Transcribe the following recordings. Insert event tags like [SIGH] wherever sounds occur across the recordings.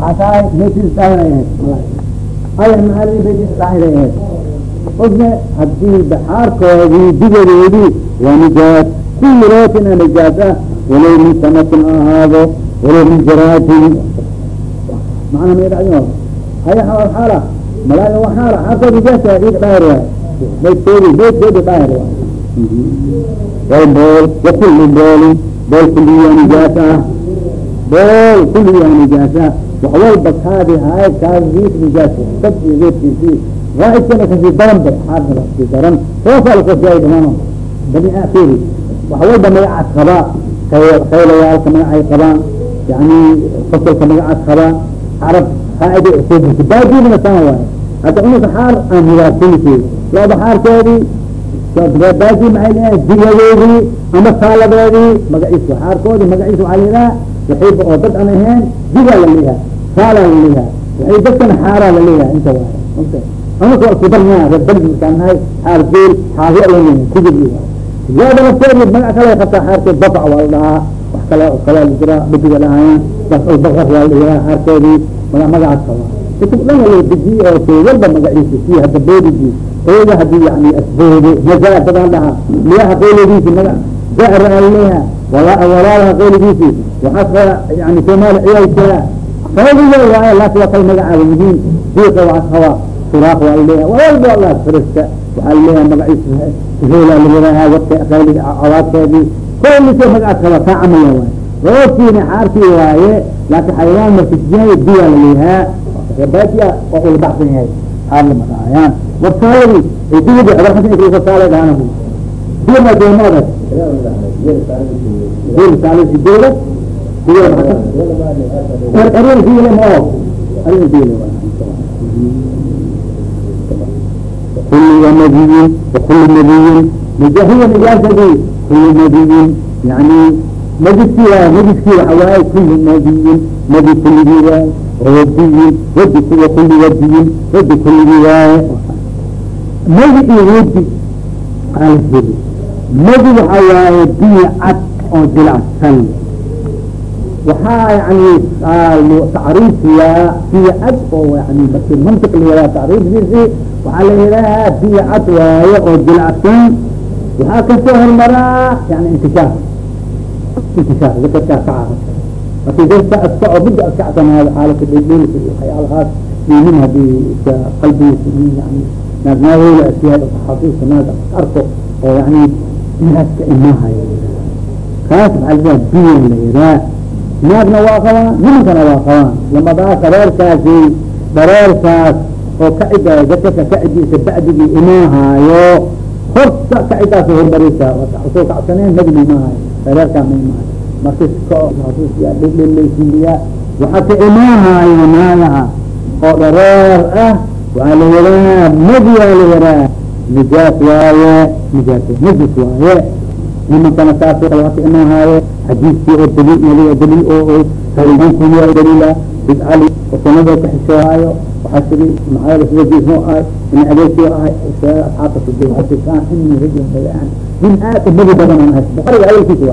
waxaa tahay meeshiis daahir ay ahayd ay maali meeshiis daahir ay ahayd qofne haddii baxaarkoodii digadoodii waa nijaas kulli rootina nijaas ah walow min sanatin ahaado walow min jaraadin macna ma dhacdi haya xaala malaaga waa xaala xaarkood nijaasa iga daahir waay maydkoodi maydkoodi daahir waay bool wakuli boolin bool kuliya nijaas ah bool kuliya nijaas ah wax walba kaadi haay kaadiis nijaas dad iyo geedkiisii raaidkana ka sii daran ba xaarka ka sii daran soosaa lakosiyaay dhamaan bani aakiri wax walba magacaas qabaa khaylayaalka magacay qabaan yani fasalka magacaas qabaa carab qaaida usuubka baadinima sana waaye hadda unaka xaar aan hidaarsanisi laba xaarkeedii baadi maay leeyahay digadeedii ama saaladeedii magaciisa xaarkoodi magaciisa waxaa layihaha waxiiba oo dad aan ahayn digaa la leeyaha saala la leeyaha waxay dadkana xaaraa la leeyahay inta waay anaka waa isku darnaa reer belgi markaan nahay xaar geel xaahi alan kujir yaada lafteedi magac kale qabtaa xaarkeed bafac waa la dhahaa wax kale kale la jiraa badiga lahaayaan bas albaqar waa la yihaha xaarkeedii maga magacaas qabaa kutub dhan la dejiye oo shay walba magaciisa si hadda boodigi ooga haddii yani asboodo majaa dadaan dhaha miyaha qeyligiisi maga jahra aleha wala walaalaha qeyligiisi waxaas yani soomaali ciyaalkeeda qeyliga waaye laas waa kal magacaaba muhiim diiqa waxaas hawaa suraaq waa laleeyaha waa walba allah firiska waxaa laleeyaha magaciisa hoola lagadahaa warka qeyliga cawaadkeedii qeylisoo magacaas haba kaa camaya waaye roobkiina xaarkii waaye laakin xayawaan markisyahay diyaa laleeyahaa baadiya waa ula baxsan yahay xaar lama dhaayaan warsaayadi diidi abarxasan warsaale doomada diin saale diida arrin fiilim oo arrin fiilim kullu nabiyin kullu nabiyin najahiya najaasadi kullu nabiyin yani nabidki waa nabidki waxa waaye kullu nabiyin nabi oo dilacsan waxaa yani tacriiftiyaa biyacad oo yani marki mantiq layaraa tacriifdiisi waxaa la yidhaha biyacad waayo oo jilacsan waxaa ka soo hormaraa yani inkishaaf inkishaaf zikarkaa kaca marki dadka askaco midda askacsanaado xaalata dhedhelis iyo waxyaalahaas diinin haddii iska qalbigiisa in yani naagnaadooda asyahay oo taxaasuuska arko oo yani inaaska imaahayo kaas maxaa la yidhaha biyan la yidhaha naagna waa qabaan nimankana waa qabaan lamadaas dareerkaasi dareerkaas oo kacida zakaka kacidiisa bacdigii imaahayo horta kacidaas hormarisa soo kacsaneen nagna imaahayo dareerkaa ma imaahayo markadhileysiiya waxaa ka imaahayo naagaha oo dhareer ah waxaa la yihaha madiyaa la yihaha nijaas waaye nijaas najis waaye nimankana saas kale waa ka imaahayo xadiiskii oo daliil naliga daliil oo salimankuya daliila sid cali oo sanada ka xishoohayo waxaa tiri maxaa sida jiisno ahay in adeegsi ahay asxaabta sudeasaan ini rajul bayaan nin aad u badan aan ahay bukhariga awalkiisa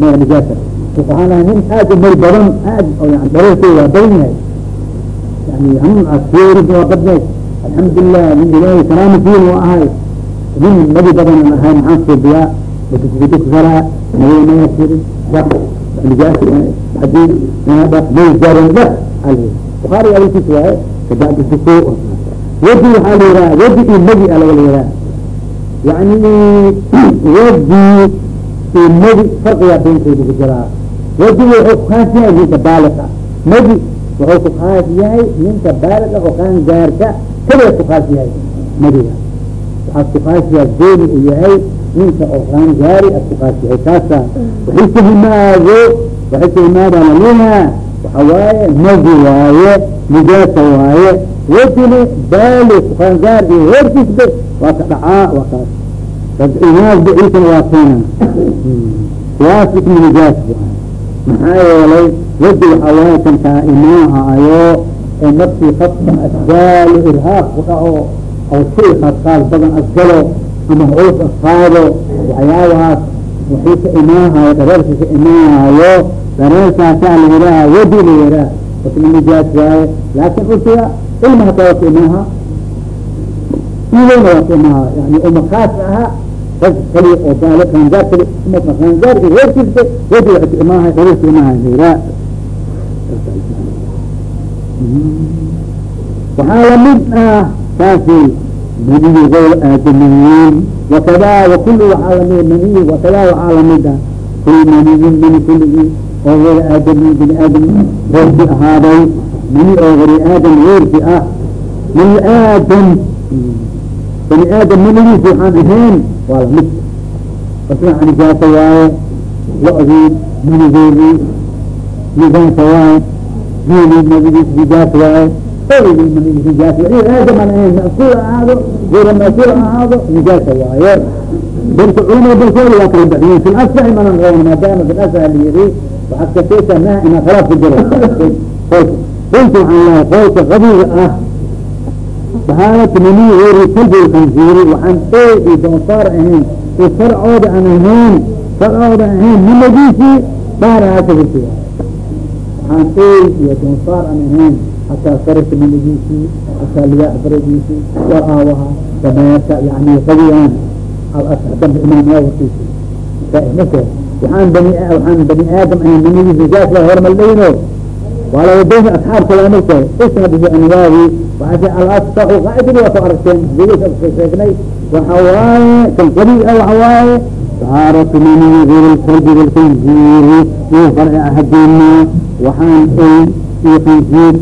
waaye nijaasa waxaan nin aad u mari badan aad dareerkey waa badan yahay yani hanuun aseerid waa badneed alxamdulilah nin ilaahay salaamasiin waa ahay nin madi badan aan ahay maxaan suubiyaa watukukara nabiga maya sirin haddii dak may jarin dak al bukhaari awalkiisa waaye kabacdi duko wadi waxaa la yihaha wadi iyo madi a laga la yihaha yani wadi iyo madi farqigaa beenkooda ku jiraa wadi wuxuu ku khaas yahay ninka baaliqa madi wuxuu ku khaas yahay ninka oo khaas khaas ku khaas yahay kaasa waxay ka himaado waxay ka himaadaan liha waxa waaye madi waaye nijaasa waaye wadina baali qaangaar iyo heerkiisba waa ka dhacaa waa kaas inaas biciisana waa keena kuwaas ismu nijaas maxaa yeelay wadi waxaa waaye kankaa imaahayo oo nafsii qadka asgaalo irhaaq ku dhaco oo shay qaadqaad badan asgalo ama culus asqaado waxyaabahaas waxay ka imaahayo dhareerka ka imaahayo dareerkaasaa la yidhaha wadi la yidhaha isna nijaas waaye laakin ursiga ilma hataa waa ka imaha idowna waa ka imaha yani uma khaas aha rag kali oo baale qaangaar kali uma qaangaar iyo reerkiisa wadi waa ka imaha qabiilka imaha hayraa waxaa la mid ah taasi gayr aadamiyiin wakada wakul waxaa la mid maniyi wakada waxaa la mid ah kul maniyin mani kuligii oo gayr aadamiyin bini aadam reerki ahaaday. Mani oo gari aadam reerki ah. Bani aadam bani aadam manigiis waxaan ahayn? Waa la mid asna nijaasa waaye lo-dii manigeedii nijaasa waaye geelii manigiis nijaas waaye ahayn ma'kuul ahaado gayra ma'kuul ahaado nijaasa waaye balka culamada balkooda waa kala baxiyeen fi lasaxi manan qaban maadaama fi lasax layiri waxaad kaseysaa maha inaa khilaaf ku jiro qolka qolka waxaan lahay qolka qabiga ah bahaalat mani weri kalbi kansiiri waxaan ey iyo doofaar ahayn iyo farcooda aan ahayn farcooda ahayn nimadiisii baaraasa waxaan ey iyo doofaar aan ahayn hataa faraka maligiisii hataa liyaa faragiisii war aawaha dameerka yani qawiyaan dambe imaam waa warkiisi marka waxaan bani waxaan bani aadam an manigiis nijaas la hormaldayno waalawadayn asxaabkala marka isna bificniwaawi waxaase alasaxu qaacidi waa ku aragteen hadiyas sheegnay waxa waaye kan waxa waaye طaaratu mani غir lkalbi walkanjiiri yuu farci ahadeena waxaan iyo khinsiir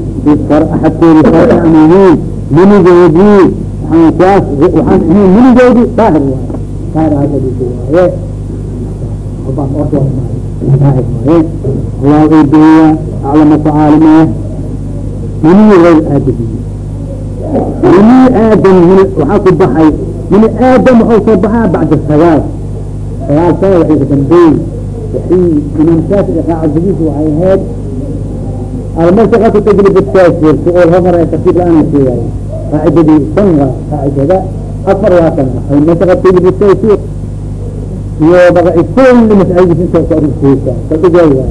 axadkooda saaan yihiin minigoodii waaan kuwaas waaan ahayn minigoodi daahir waay daahir waaye daahir waaye allah udeeya aadam mini aadam waxaa ku baxay mini aadam waxau soo baxaa bacda sagaal sagaal sana waxay ka dambeyn waxay imam shaafici qaacidadiisu waxay ahayd almasakatu tajlib taasir su'ool hormar ee tartiib la'aan la sheegaay qaacidadii san qaacidada afar waa kan almasakatu tajlib taasir iyo bagaci kulli mas'aladiis intaas waa rugseysa saldhigaa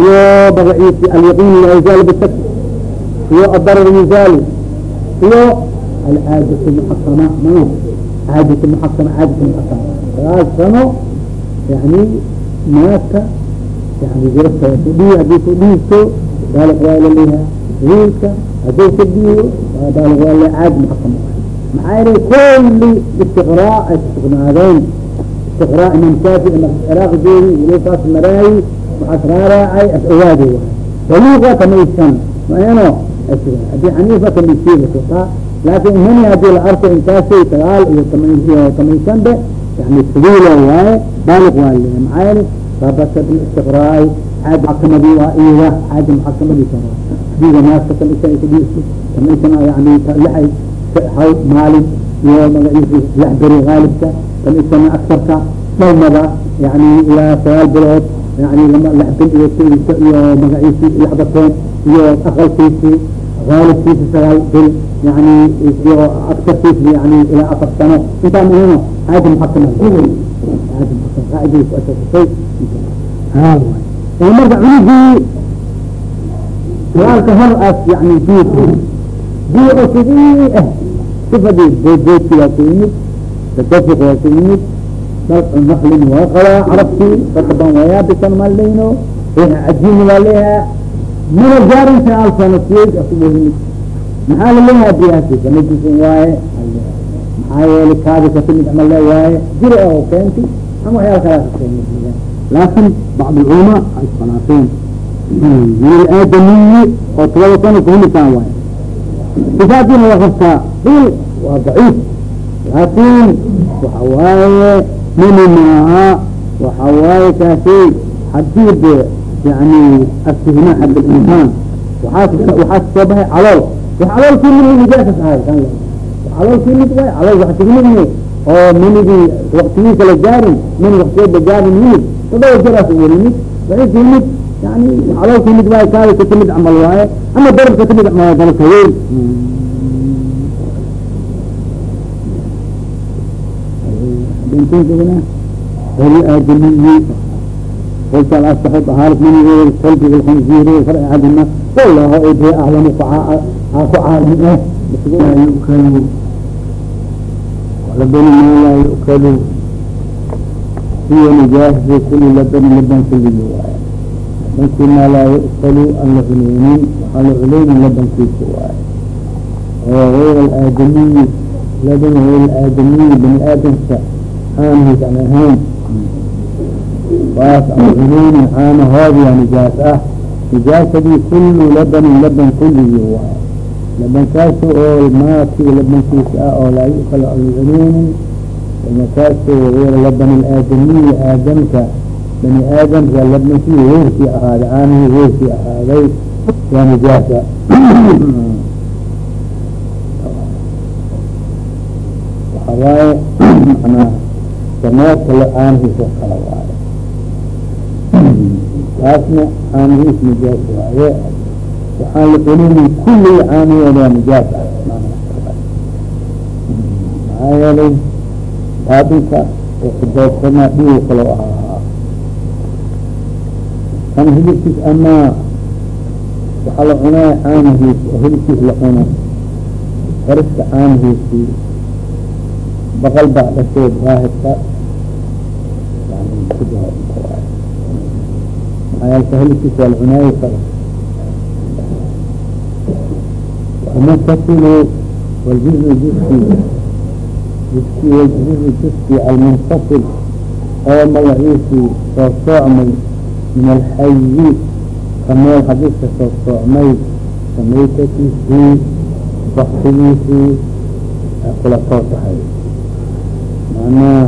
iyo bagaciisi alyaqiin la yazaal bisak iyo adarar yazaalu iyo alcaadatu muxakama mana caadatu muxakama caadatu muxakama sagaal sano yani naaka yani jirafta ku dhihi haddii ku dhiigto baalq waa la leeyaha wiilka haduu ka diido baalq waa le caadi muxakamo maxaa inay kulli istiqraa ay ku sugnaadeen istiqraa imam shaafi ciraaq joogi wiilkaas maraayi waxaas raaraacay as ogaade kamaysan maano abi xaniifa kamaysiiba kutaa laakin hini la arko intaasay sagaal iyo kamaysanbe yani fuduula waaye baaliq waa le maxaa yeli rabasad istiqraay caad maxkamadii waa iga caadi maxkamadi karo diga naaska kan isa isadiisu kan isana yani liay haw maalin iyo magaciisi lix beri qaalibka kan isana agsarka dhalmada yani ilaa sagaal bilood yani lama lix bin iyo k iyo magaciisi lixda koon iyo aqalkiisi qaalibkiisi sagaal bil yani iyo agsarkiisi yani ilaa afar sano intaan inano caadi maxkamad caadi maxkamad qaaidaysay oo marka cunugii walaalka hor aas yani guuka guur oo sidii ah ku fadhiya boodboodki waa ku yimid tasafuq waa ku yimid dalcunmahlin waa qabaa carabtii dadka ban waa yaabisan maa leyno riixa cajiini waa leeyahaa mana gaarin kara alsanasiyey asubo yimid maxaa la leeyahaa biyaasiisa majisin waaye maxaa yeele kaadi katimid ama le waaye jiri oo keenti ama waxyaala kalaasa keeni لكن بعض العلماء الصنافين من الآدمي وطلبة سنة كل كان واي صفاتين وغفتا قيل وضعيف لكن وحواي من معها وحواي كافي حديد يعني استغناء حق الإنسان وحاسب بها علو وحلو كل من نجاسة هاي كان وحلو كل من تبعي علو وحاسب مني أو من يجي وقتي كلا جاري من وقتي بجاري مني تبعي جرس ولمي بعيد يمد يعني علو كل من تبعي كاي كتمد عمل واي أما ضرب كتمد عمل واي ضرب طويل بنتين كذا هل آدمي قلت الأصح طهارة من غير الكلب والخنزير وفرع أحدهما wallahu idi aclamu ku caalim eh yukalu labani ma laa yukalu hiya nijaasi kuli labani laban kuligi waaye labankii maa laa yukalu an la culeynin waxaa la culeynin labankiisa waaye oo غayr aadamiyi laban غayr aadamiyi bani aadamka caanahiis aan ahayn waas aan culeynin caanahoodiya nijaas ah nijaasadii kulu labanin laban kuligi waaye labankaas oo maaki labankiisa ah oo laa yukal an culeynin labankaas غayr laban aadamiyi aadamka bani aadamka labankii weyrkii ahaaday caanihii weyrkii ahaaday waa nijaasa waxa waaye manaa samaadka la caanihiis oo kala waaye taasna caanihiis nijaas waaye waxaan celinin kulli caanihooda waa nijaas ah maxaa yeelay baabinka doorsanaa dhigo kaloo ahaa. Kan hilibkiis amaa waxaa la cunaa caanahiis oo hilibkiis la cuno. Horiska caanahiisii baqal baa dhashay daahirka maxaayaalka hilibkiis waa la cunaayo kale wamakasil waljuzu juskiisa wajhihi juskii almunfasil oo magaciisii soo soocmay min alxayi ka meel hadiska soo soocmay samaykatiisii baktigiisii kula soo tahay macnaha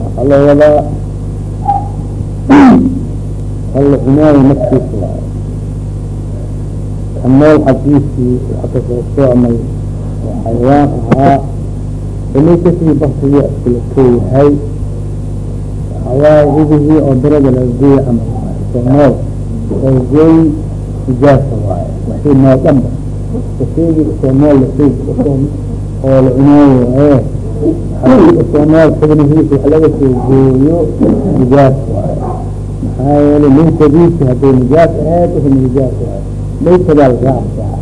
waxaa loo wadaa halla cunaayo naftiisa laa ka meel xadiisii waxa ka soo soocmay oo xayawaan ahaa samaytatii baktigii iskula kooyahay waxawaaye idihii oo darada laga gooya camal waaye soo nool oo gooy nijaasa waaye. Waxii nool dhanba useegi soo nool laseeg oo la cunaayo waaye soo nool xubnihiisa wax laga soo gooyo nijaas waaye. Maxaa yeelay maytadiisi hadday nijaas ahayd wuxuna nijaas waaye. Maytadaa la raacsaa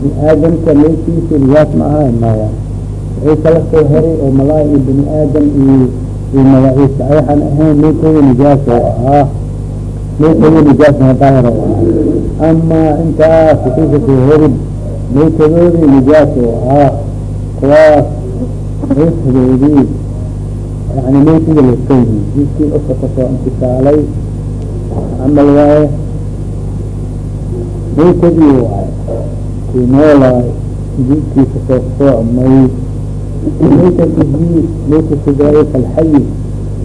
bini aadamka maytiisa nijaas ma ahay maya waxay kala soo heray oo malaay iyo bini aadam iyo magaciisa waxaan ahayn maytooda nijaas oo ahaa maytooda nijaasna daahir oo ahaa ama intaas waxay ka soo herin maytadoodii nijaas oo ahaa kuwaas maytadoodii yani maytada laskayhi jidkii uska ka soo intisaalay camal waaye maytadii waaye kii noolaay jidkii ka soo soocmay maytadiisii maytatu dalika alxayi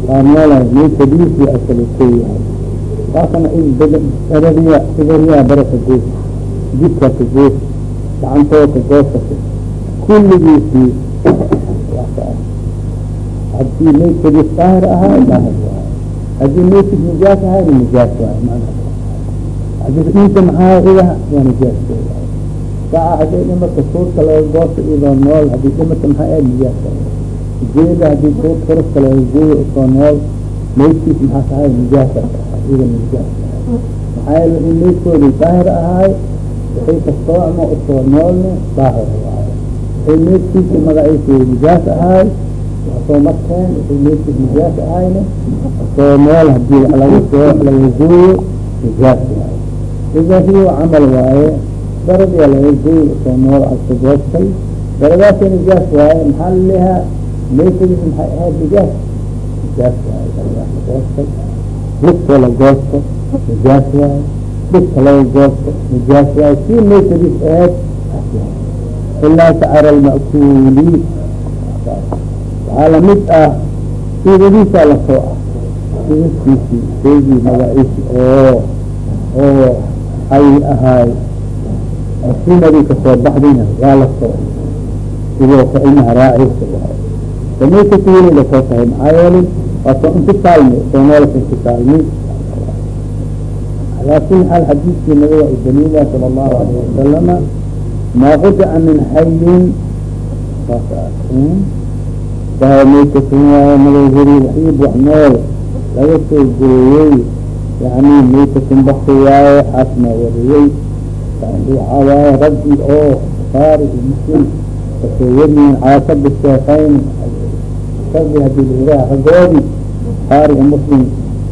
waa noolaay maytadiisii asala ka yahay waakana darariya idariyaa baraka goos jidka ka goos gacantooda ka goosata kulligiisii haddii maytadiis daahir ahaa daahir waay haddii maytid nijaas ahayna nijaas waay manaa haddii dhiisa maxaa idaha waa nijaas saa haday dhimata suurka laga goosto idoo nool haddii dhimata maxaa aad nijaas jeeda haddii suur furaska laga gooyo u soo nool maydkiis maxaa tahay? Nijaasa ida nijaas maxaa yeele in maydkooda daahir ahaay waxay kasoocmo u soo noolna daahir waayo waxay maydkiisa magaciisa nijaas ahaay soo markeen waxay maydkiis nijaas ahayna u soo nool haddii laga soo laga gooyo nijaas waayo ida hiyo camal waaye darad yaa laga gooy u soo nool alka goostay daradaasa nijaas waaye maxaa lalehaa maytadiis maxay ahayd nijaas nijaas waaye daradaas la goostay lugtoo la goosto nijaas waaye dhigta laga goosto nijaas waaye sii maytadiis ahayd ilaa sacara alma'kuuli waxaa la mid ah siidadiisaa la soo ah sidaskiisii sheegii magaciisi oo oo ay ahaay sunadii ka soo baxdayna waa la soo sidoo ka ilmaha raaciisa waay samaytatiina la soo tahay maxaa yeelay waa soo intisaalmi soo noolas intisaalmi alaa kuli xaal xadiidkii nabiga u sala allahu alayh wasalama maa qudica min xayin waxiib wax nool laga soo gooyey. Yani maytatin bakti waaye xaasna wariyey waxaa waaye raggi oo bukaari iyo muslim ka soo weriyen caasada sheekayn raggi haddii layihaha ragoodi bukaari iyo muslim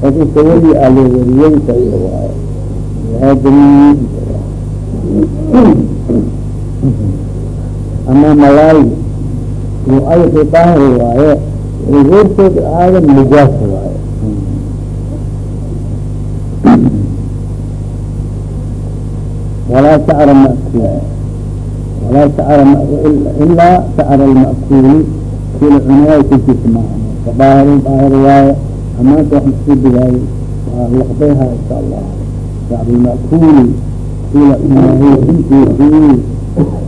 raggi soo weriye aa loo wariyey saxiix waaye ama malaay iyo ayxi daahir waaye reerkood aadan nijaas waaye walaa shacra ma'kuul walaa shacra ilaa shacra lma'kuuli kila cunaayo kulkiisa maaha daahir daahir waaye amaanta wax masku digaayo waa laqbayha insha allah shacr lma'kuuli kila cunaayo intiisii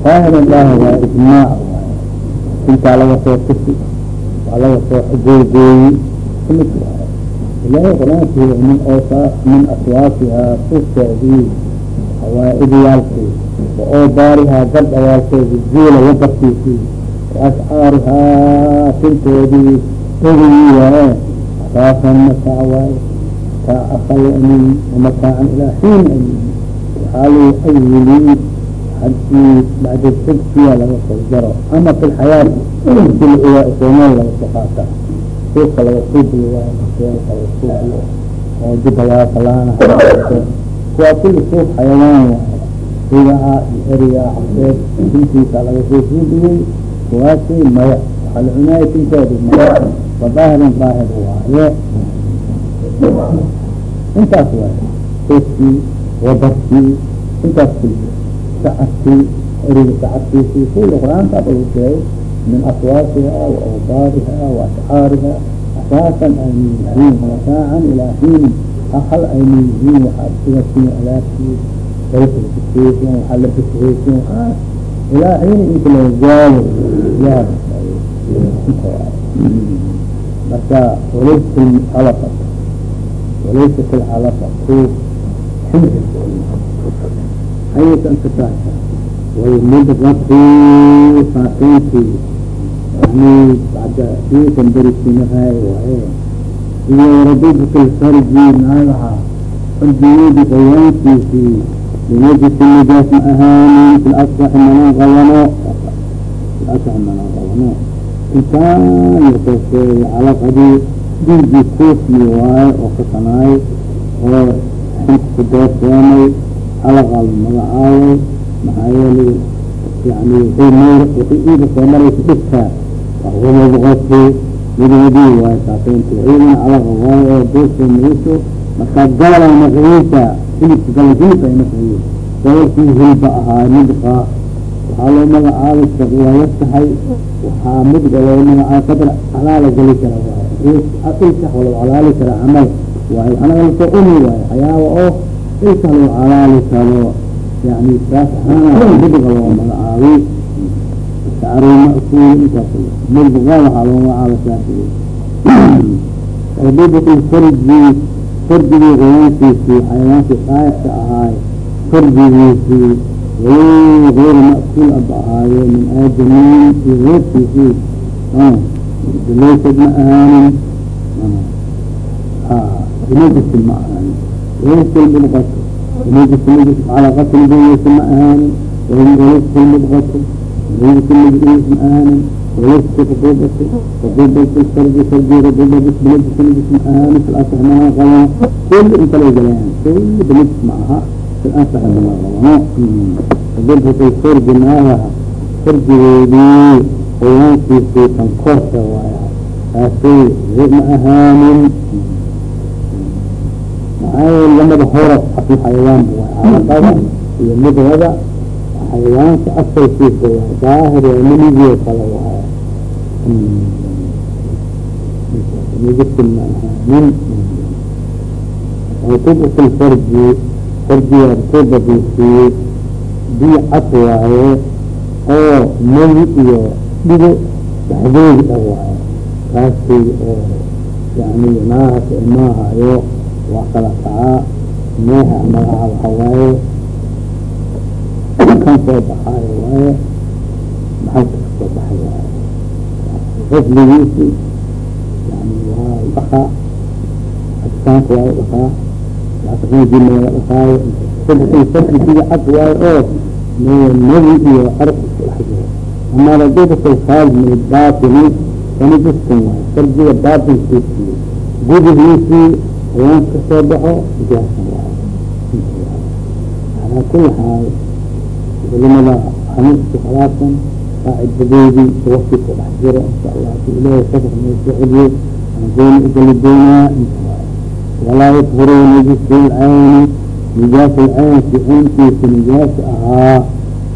daahiran daahir ijmaac intaa laga soo tusi waa laga soo googooyi kumid waaye ilahay qur'aankiia min osa min aswaafihaa suufteedii hawaa-idiyaalkii oo daarihaa gardhawaalkeedi jiila wabarkiisii waashcaarihaa tintoodii ogayi waaye asaasan mataa waaye mataa akal amin wamataacan ilaa xiin amin. Waxaa luu awili haddii bacda sigsiya laga soo jaro ama fi lxayaati sil soomeel laga soo qaata. Suufka laga suubiyo waaye maseelka laga suubiyo oo jibalaakalaana kuwaa kuli suuf xayawaan waaye rigaa iyo eriga cabseed tintiisa laga soo suubiyey kuwaasi maya waxaa la cunaaya tintoodi maya wadaahiran daahir waaye. Intaas waaye suufkii wabarkii intaas kuli sacadkii eriga sacadkiisii kuli qur'aanka lagu sheegay min aswaafiha waawbaariha waashcaariha asaasan aynu yihiin mataacan ilaa xiinin ahal aynu yihiin waxaad sigasin alaabtii aysan waxaa la bishaysin waxaa ilaa xiini inta laga gaalo yaa marka walaysa alfa walaysa alcalafatu hayata inkataasa waymudqatu saakeyntii yani bacda iikan berisinaraay waaye iyo rabibka lfarji naagaha farjigeedi qayaankiisii binajisi nijaas ma ahaanin fi lasaxi manaa qabano asaxi manaa qabano intaan la soo sheegay calaqadii dhiigii kuusmi waaye oo kasanaay oo xinka ku doorsoomay calaqaa la magacaabay maxaa yeelay yani wixii iida soo maraysa dhigtaa wamabqati midwadii waaye saakeynti ciidana calaqa waaye oo duusa mayso markaa gabala naqiyeysa hilibka gala hilib ay naqiyey gobolkii hilba ahaa mudqa waxaa loo magacaabay waa yastahay waxaa mudqa loo magacaabay qadar calaala geli kara waaye ilkax walo calaali kara camal waaye anaga la soo umi waaye waxyaaba oo ilkax loo calaali karo yani saas ahaana mudqa loo magacaabay shacru ma'kuul intaas mudqa waxaa loo magacaabay saasi rabibatu farji farjigii qoyaankiisii xayawaankii qaayadka ahaay farjigiisii walow غeyr ma'kuul aba ahaaye min aadamin iyo reerkiisii laysad ma ahaanin binajisi ma ahaanin ma ahaanin walaysa lmudqatu binajisi najis ma ahaanin وليست رطوبة رطوبة الفرج فرج رطوبة بنجس نجس معها مثل أصح منها غلا كل انت لو جليان كل بنجس معها في الأصح منها غلا رطوبة الفرج معها فرج ويدي ويانكي في تنكرس وايا هاسي غير معها من معايا لما بحورة في الحيوان xayawaanka asalkiisa waa daahir waa miligio kale waay midabka maahanin rutubatan farji farjiga cad waaye oo madi iyo dhibo dhexdooda dha waaye kaasi oo yani naahaka imaahayo waa kala kacaa meeha malaha waxawaaye kan soo baxaayo waaye maxalka ka soo baxay waaye rafligiisi yani waa dhakaa adkaanka waa dhakaa dhaqaayo sadkii cad waayo oo nebi iyo arq isku dhex jiro ama rajabata alkhaarij min albaatini waayo farjiga baatinkiisii gudihiisii hawaan ka soo baxo nijaasan waayo kuli xaal culimada xaniisku khilaafsan qaacidadeedii wafti ku dhex jiro insha allah si ilahay sadr noo soo celiyo aan gooni ugali doonaa walaa yadhuru najisu lcayni nijaas alcayn si caynkiisa nijaas ahaa.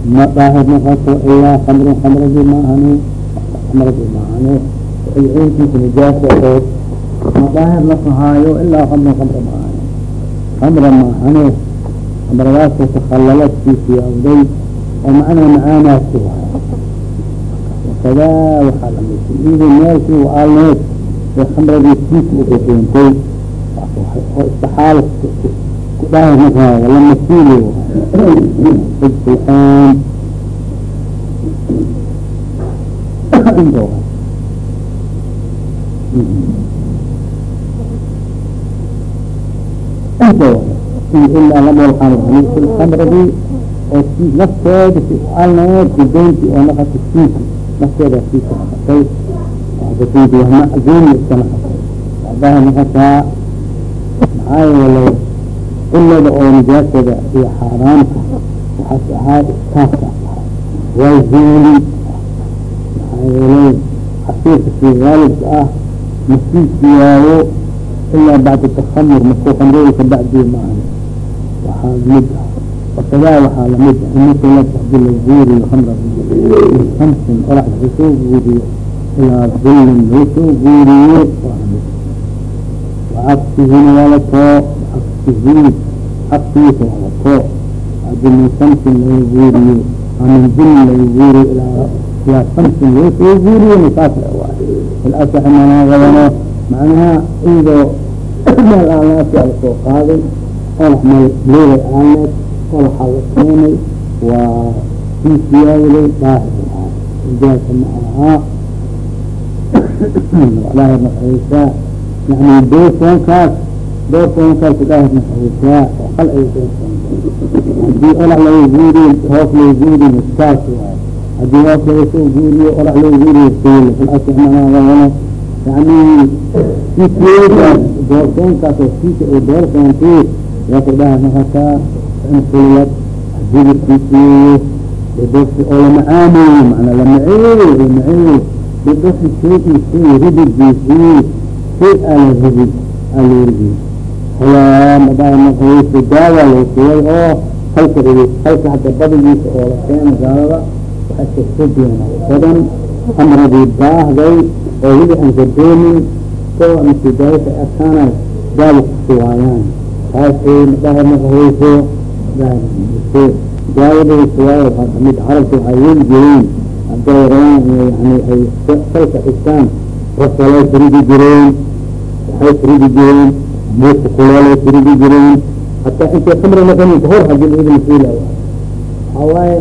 Ma daahir noqoto ilaa kamrin kamradii maahane kamradii maahane ay caynkiisa nijaas oo ma daahir noqohaayo ilaa kamrin kamra maahane kamra maahane kamradaasoo takhalalad awday oo macnaa macaanaasi waay wakadaa waxaa la mid iyadoo meelkii aalneed ee kamradii siika uga doontay oo istaxaal ku daahir noqohaayo wala masiili xijfulcaan inta inta ilaa lamoolxaan kamradii oo nafteeda si alneed gudoynti oo naqata siika nafteeda wahmaczuum iska naqatay daahir noqotaa maxaa yeelay cilada oo nijaasada iyo xaaraamka waxaas ahaa iskaafka waa zuuli maxaa yeelay casiirka si waalidka ah masiisi waayo ilaa bacda takamur markuu kamrada kabacdi maahan waxaa la mid ah wakadaa waxaa la mid ah imakulat haddii la guuriyo kamra kamsin orax laga soo guuriyo ilaa dullin laga soo guuriyo waa waa la too cagsihi cagsigiisa waa la too. Hadii min kamsin laga guuriyo ama min dullin laga guuriyo ilaa ilaa laga soo guuriyo nisaas ilasax manaagadano macnaha iyadoo meel [COUGHS] aanlaasi ala soo qaaday olax meel leeday aaneed olaxaa la keenay waa sii siyaadaday daahir ahaa. Ijaasa ma ahaa daahir naqaysaa yani doorsoonkaas doorsoonkaas daahir naqaysaa oo hal ay doorsoonta haddii olax laga guuriyo hoos laga guuriyo miskaas waay haddii hoos laga soo guuriyo olax laga guuriyo siil ilasax manaagadano yani siikaas doorsoonkaas oo siika ay doorsoontay yaaka dhaha noqotaa insulad hilibkiisiiyo bidasi oo lamacaameeyo mana lamaceeyo lamaceeyo bidasi shayi shay ridigiisii shay ala ridi alorigi halaa madhaha noqoysa daawa loo oo halka halka hadda badigiisa oo la keena gaalada waxay kasogeena badan amradii baahday oo wili aan kadoonin ko masi daawaka akaana daawa kusuwaayaan taasay madhaha noqoyso waayo waxaa ka mid carabta waxay weli jireen hadday rabaan yani ay salka xistaan rasalay firidi jireen waxay firidi jireen buuska kuleelay firidi jireen hataa intay kamra noqonin kahor haddii laidi masiila waxaa waaye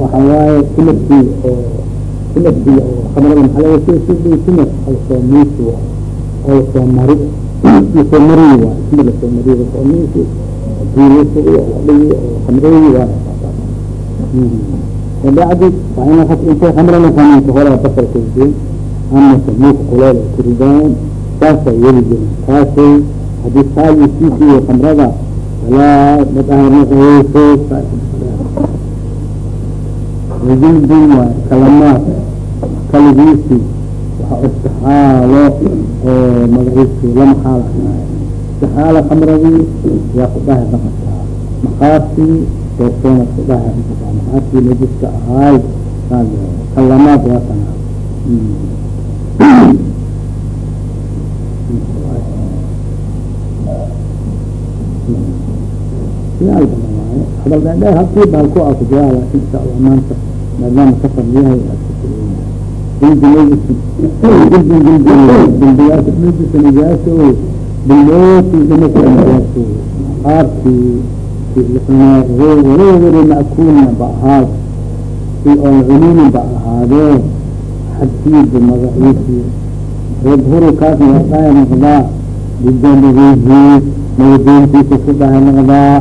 waxa waaye timadkii oo timadkii oo kamrada maxaa laga soo sii timad la soo miisi waay oo mari la soo mariyi waay timad la soo mariyi la soo miisi kabacdi waa ina intay kamra noqoninka hora basar kasiin amase muka kuleel ay kuridaan saasay yeli jiren taasay haddii saali siisiyo kamrada walaa madahar noqoyso wajildin waay kalamaad kaligiisi waxa istixaalo magaciisi lama xaal ku dhahay dhaqankaa makaasii doorsoona ku dhahay dhaqankaa makaasii najiska ahaay kalamaad waa tanaa hadal dheer halkii baa ku aku jawaa laakin insha allah maanta maadaama ka fadliyahay dildiyaasa bilmooti dhimasha nijaaso qaarkii wareegare ma'kuulna ba ahaad si oon cumuumin ba ahaadee xadkiiba magaciisi yadhuru kaasna waa daahir noqdaa bidambigiisi mawduuntiisa ku dhahay noqdaa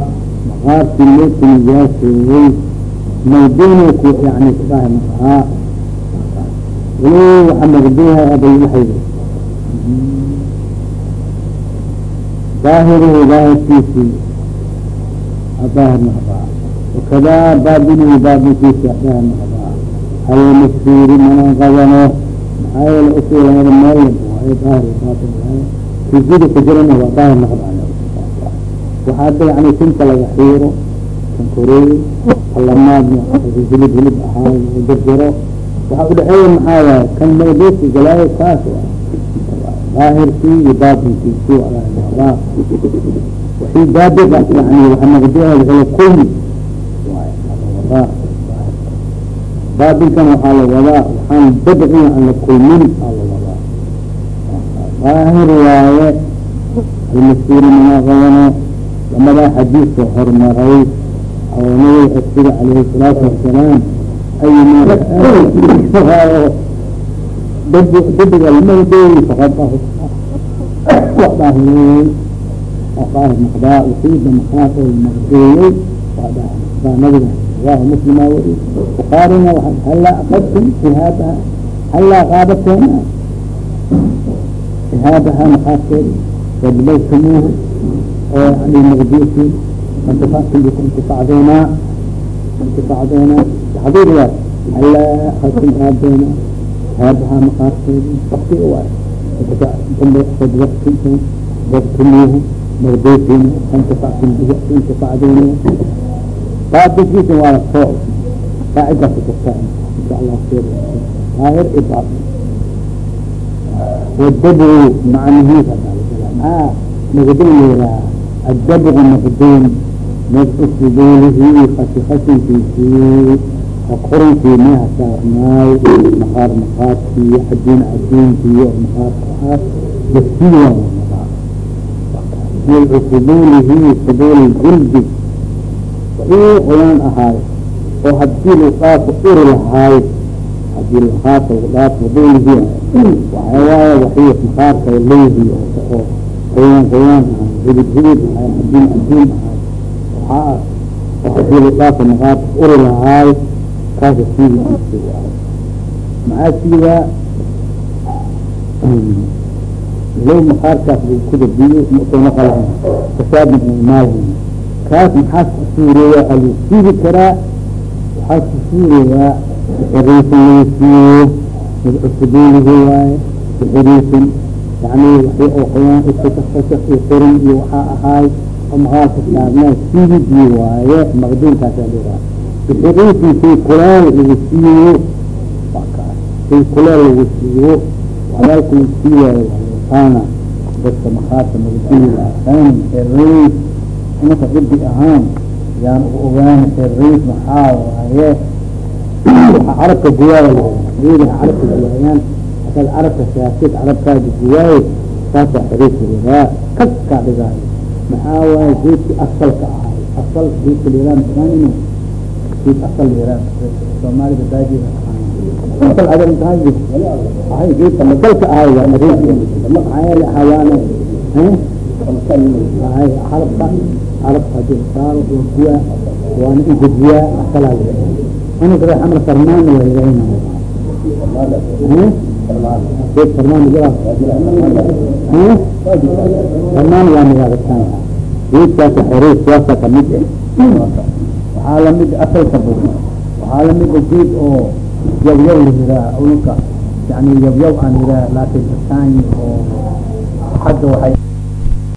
maqaarkii meedka nijaaseeyey mawduunu ku yani ku dhahay noqdaa walo waxa maqduuha abaylahay ظاهره ظاهرkiisi ظاهر نقضاء وkذا bاطنه bاطنkiisi ظاهر نقضاء hal مشهور mana qadano maxaa yeele usulada meel ظاهر bاطن kizida kujirana waa ظاهر نقضاء waxaa da yani tinta laga xiiro kan koreey kalamaadna hilib hilib ahaay jarjaro waxaa udhaxeeya maxaa waaye kan mawduudka galaayo kaas daahirkii iyo baatinkiisi waxii daabiqa yani waxa maqduha wala kulmi wadaa baatinkan waxaa la wadaa waxaan dabci aan la kulmin aa la wadaa daahir waaye almaskuuri mana qabano lamadaa xadiiska hormaray oo nabiga calayhi salaatu wasalaam ayma dabiga lamagdooyi faqad wadahiyey aqaah maqdaa usiida maqaas oo maqdeeyey waa nabiga rawahu muslima weri bukaarina hallaa aqadtum ihaabaha hallaa qaabateena ihaabaha maqaaskeeda wadbaytumuuhu oo yani maqdiisi intifactum biku intifacdeena intifacdeena taxdiir waay hallaa aqadtum aabeena ihaabaha maqaaskeedi waktiga waay wabtumuuhu maqdeysin intifactum bihi intifacdeena baatinkiisa waa la soo qaacidaas kasta insha allah daahir i baatin wadabu macnihiisa maa maqdun leeraa adabgu maqdun nascu suduulihi kasi khasinkiisii korunkii meha saarnaay maqaar maqaadkii cadiin cadiinkii oo maqaarkaas basiiwa nascu suduulihi suduul jildi ii qoyaan ahaay oo haddii luqaafka uri lahaay haddii luqaaf suduulihi waxaa waaye waxii maqaarka leeyihi oo qoyaan qoyaan ahay hidib hidib ahay cadiin cadiin ahay. Waxaa haddii luqaafka maqaarka uri lahaay kaasa siida maxaa siidaa low maqaarkaas kudabiyo maqal fasaadin maalhin kaas maxaa ku suureeya alu siidi karaa waxaa ku suureeyaa bixiriisin lagu siiyo madcusuduulihi waaye bixiriisin yani waxii oo qoyaan isakasakasaq iyo qorin iyo waxaa ahaay oo maqaalka saarnaa siididii waaye maqduunkaasaa leedaha shay kulaal lagu siiyo shay kulaal lagu siiyo walaalku lagu siiwaayo waana dadka maqaarka magduuga ahaan xiriis inaka cidi ahaan yaan u ogaana xiriis maxaa waaye waxa carabka guwaaya geedaha carabka guwaayaan hadaad carabka siyaasad carabkaaga guwaaye saasaa xiriis layadaa kaskaa dhigaayo maxaa waaye geedki asalka ahay asal geedka leeraa maqaanino geed asal leeraa soomaalida baadiga asal adar maqaanji ahay geedka magalka ahay waa xiriis maxaa yeele hawaane ahay carabka carabka hadii saaro waa kuwa waana ingudiyaa asalaa leedaa أنا كده حمل فرمان ولا يدعينا كيف فرمان جرا فرمان يعني هذا الثاني يجب كاس حريص واسع waxaa la mid asalka bu waxaa la mid geed oo yawyaw layiraa ulka yani yawyaw aan yiraa laakin asaani oo hadda waay